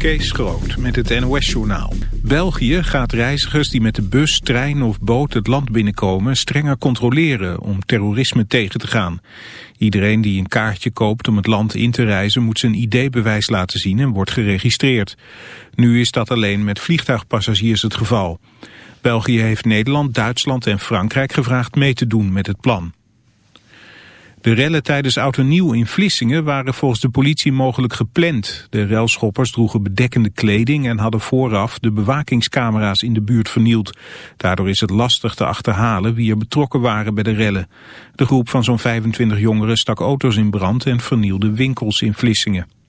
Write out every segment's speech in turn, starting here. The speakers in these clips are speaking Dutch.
Kees Groot met het NOS-journaal. België gaat reizigers die met de bus, trein of boot het land binnenkomen... strenger controleren om terrorisme tegen te gaan. Iedereen die een kaartje koopt om het land in te reizen... moet zijn ID-bewijs laten zien en wordt geregistreerd. Nu is dat alleen met vliegtuigpassagiers het geval. België heeft Nederland, Duitsland en Frankrijk gevraagd mee te doen met het plan. De rellen tijdens Oud Nieuw in Vlissingen waren volgens de politie mogelijk gepland. De relschoppers droegen bedekkende kleding en hadden vooraf de bewakingscamera's in de buurt vernield. Daardoor is het lastig te achterhalen wie er betrokken waren bij de rellen. De groep van zo'n 25 jongeren stak auto's in brand en vernielde winkels in Vlissingen.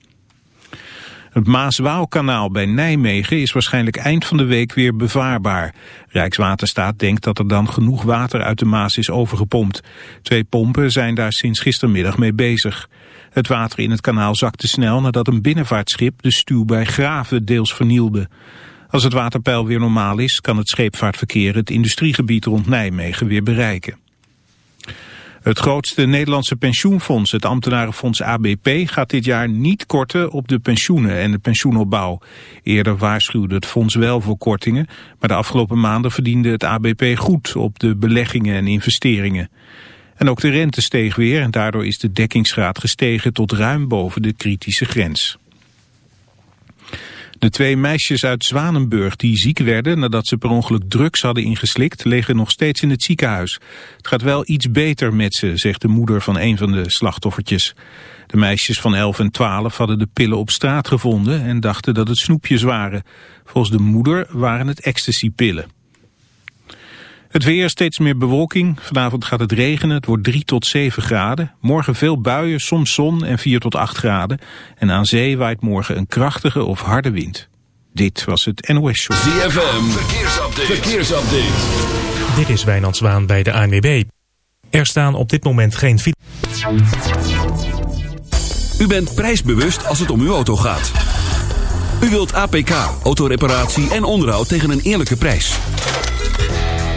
Het Maas-Waalkanaal bij Nijmegen is waarschijnlijk eind van de week weer bevaarbaar. Rijkswaterstaat denkt dat er dan genoeg water uit de Maas is overgepompt. Twee pompen zijn daar sinds gistermiddag mee bezig. Het water in het kanaal zakte snel nadat een binnenvaartschip de stuw bij Graven deels vernielde. Als het waterpeil weer normaal is, kan het scheepvaartverkeer het industriegebied rond Nijmegen weer bereiken. Het grootste Nederlandse pensioenfonds, het ambtenarenfonds ABP, gaat dit jaar niet korten op de pensioenen en de pensioenopbouw. Eerder waarschuwde het fonds wel voor kortingen, maar de afgelopen maanden verdiende het ABP goed op de beleggingen en investeringen. En ook de rente steeg weer en daardoor is de dekkingsgraad gestegen tot ruim boven de kritische grens. De twee meisjes uit Zwanenburg die ziek werden nadat ze per ongeluk drugs hadden ingeslikt, liggen nog steeds in het ziekenhuis. Het gaat wel iets beter met ze, zegt de moeder van een van de slachtoffertjes. De meisjes van 11 en 12 hadden de pillen op straat gevonden en dachten dat het snoepjes waren. Volgens de moeder waren het ecstasypillen. Het weer, steeds meer bewolking. Vanavond gaat het regenen. Het wordt 3 tot 7 graden. Morgen veel buien, soms zon en 4 tot 8 graden. En aan zee waait morgen een krachtige of harde wind. Dit was het NOS Show. ZFM, verkeersupdate. verkeersupdate. Dit is Wijnand Zwaan bij de ANWB. Er staan op dit moment geen U bent prijsbewust als het om uw auto gaat. U wilt APK, autoreparatie en onderhoud tegen een eerlijke prijs.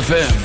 ZFM.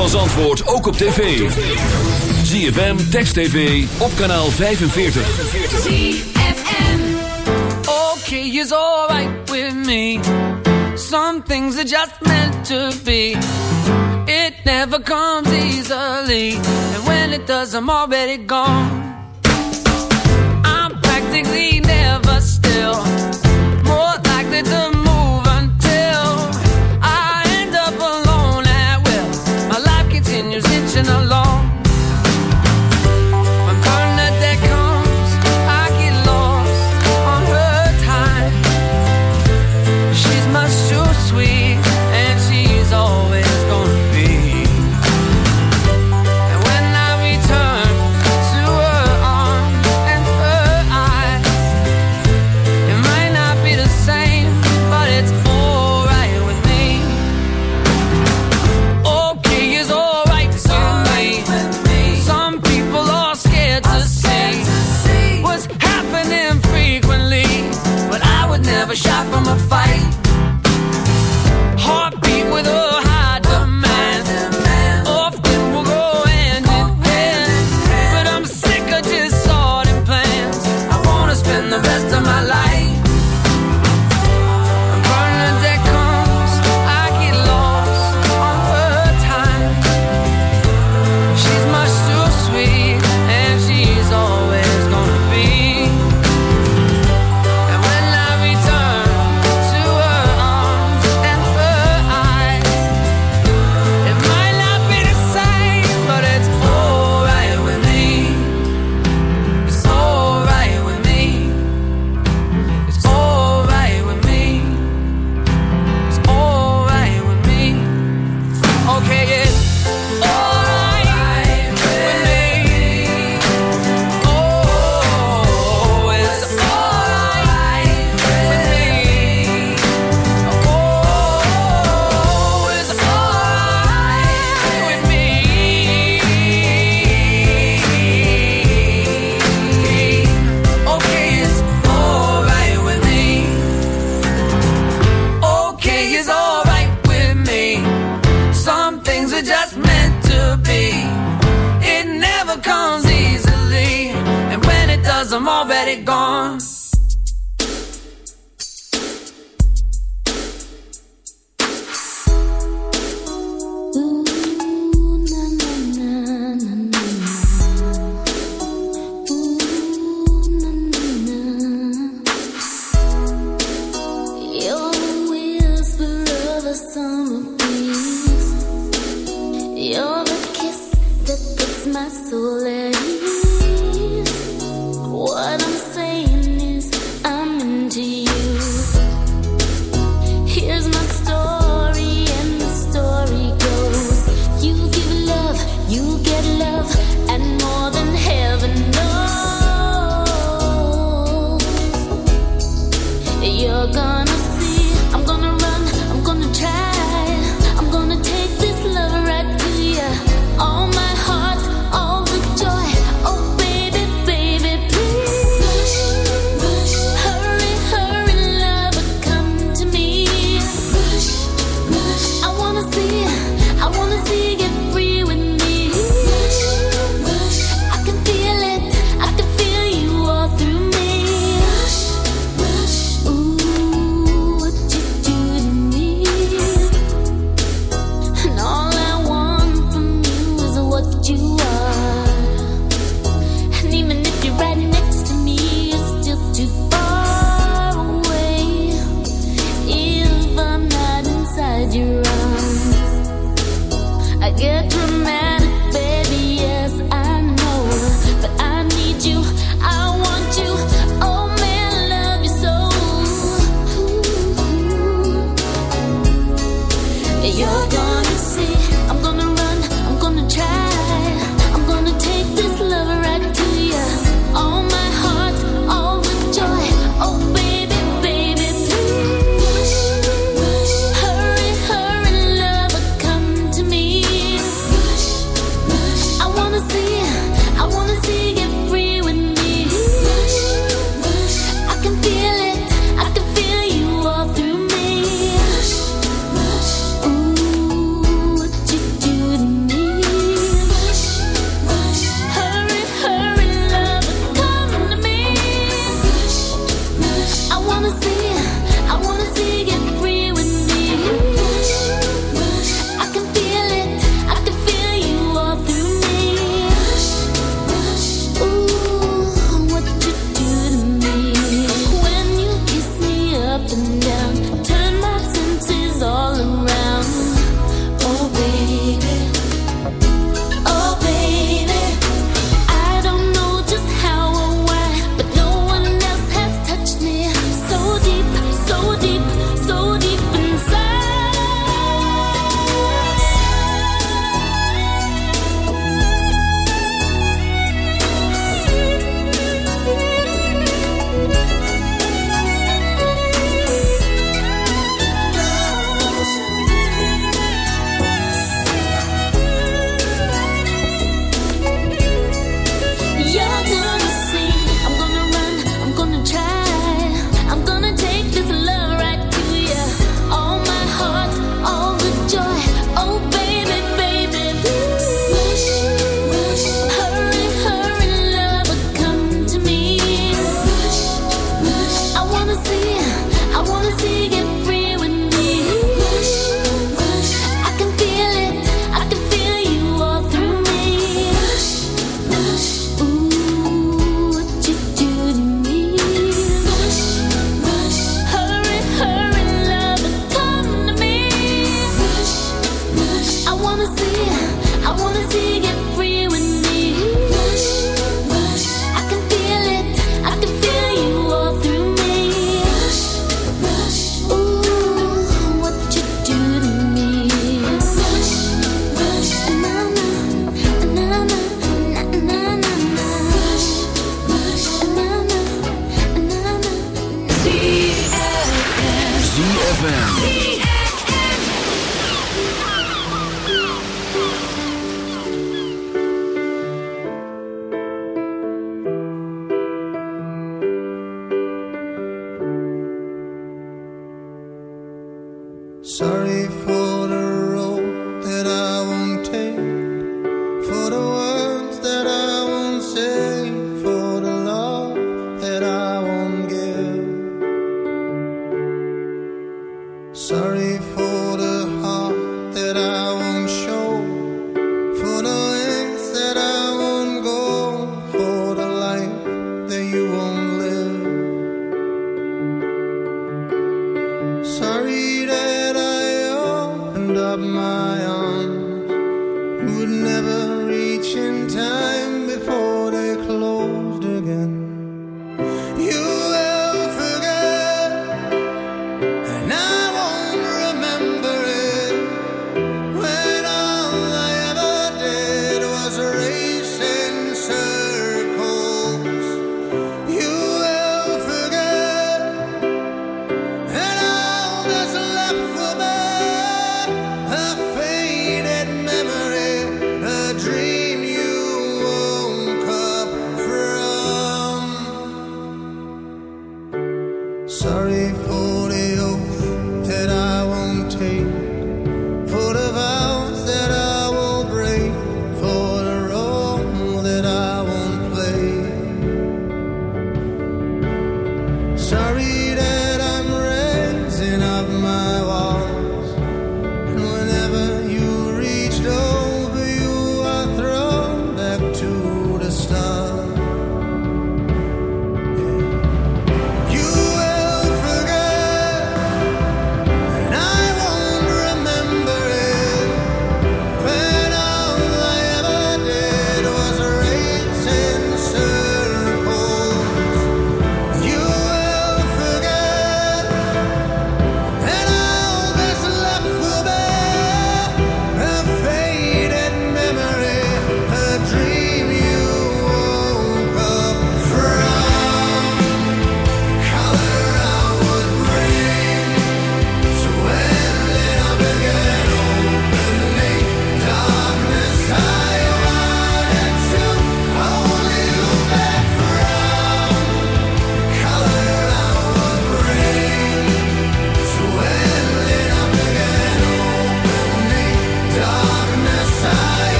van Zandvoort ook op tv. ZFM, Text TV, op kanaal 45. ZFM Okay, is alright with me. Some things are just meant to be. It never comes easily. And when it does, I'm already gone. I'm practically never still. More like the hustle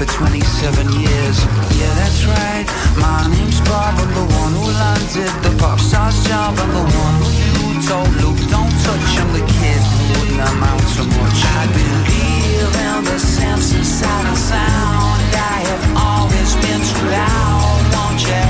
For 27 years. Yeah, that's right. My name's Bob. I'm the one who landed the pop star's job. I'm the one who told Luke, don't touch. I'm the kid who wouldn't amount to much. I believe in the sense inside of sound. I have always been too loud. Won't you